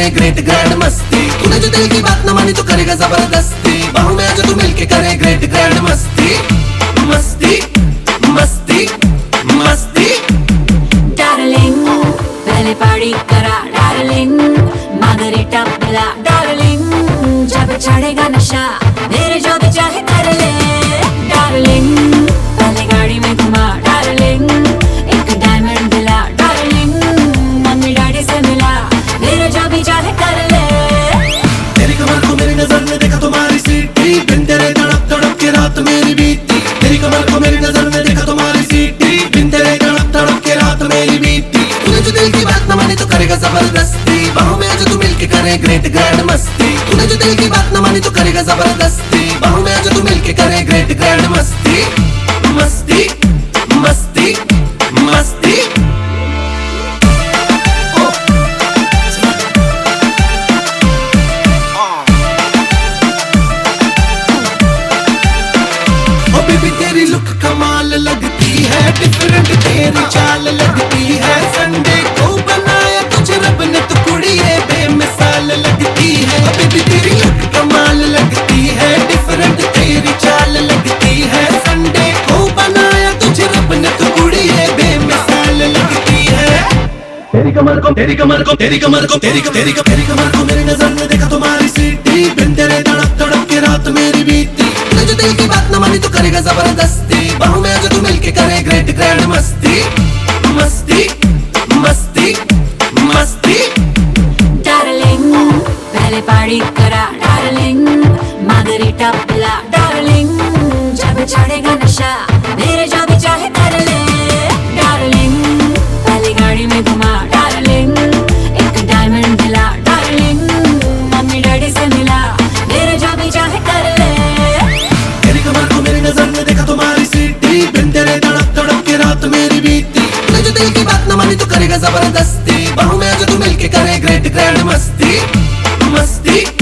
करे great grand मस्ती। तूने जो दिल की बात न मानी तो करेगा ज़बरदस्ती। बाहों में आज तू मिलके करे ग्रेट ग्रैंड मस्ती। मस्ती मस्ती मस्ती। डार्लिंग पहले पार्टी करा डार्लिंग मार्गरेटा पिला डार्लिंग जब चढ़ेगा नशा, मेरे जो भी चाहे कर ले डार्लिंग भी चाहे कर ले। तेरी कमर को मेरी नज़र में देखा तुम्हारी सीटी। बिन तेरे तड़प तड़प के रात मेरी बीती। तेरी कमर को मेरी नज़र में देखा तुम्हारी सीटी। बिन तेरे तड़प तड़प के रात मेरी बीती। तूने जो दिल की बात न मानी तो करेगा ज़बरदस्ती। बाहों में आज तू मिलके करे ग्रेट ग्रैंड मस्ती। तूने जो दिल की बात न मानी तो करेगा ज़बरदस्ती। बाहों में आज तू मिलके करे ग्रेट ग्रैंड कमर को, तेरी कमर को, तेरी कमर को, तेरी तेरी तेरी कमर को मेरी नज़र में देखा तुम्हारी सीटी। बिन तेरे तड़प तड़प के रात मेरी बीती। तूने जो दिल की बात न मानी तो करेगा ज़बरदस्ती। बाहों में आज तू मिलके करे ग्रेट ग्रैंड मस्ती। मस्ती मस्ती मस्ती। डार्लिंग पहले पार्टी करा। डार्लिंग मार्गरेटा पिला डार्लिंग जब चढ़ेगा नशा। ग्रेट ग्रैंड मस्ती मस्ती।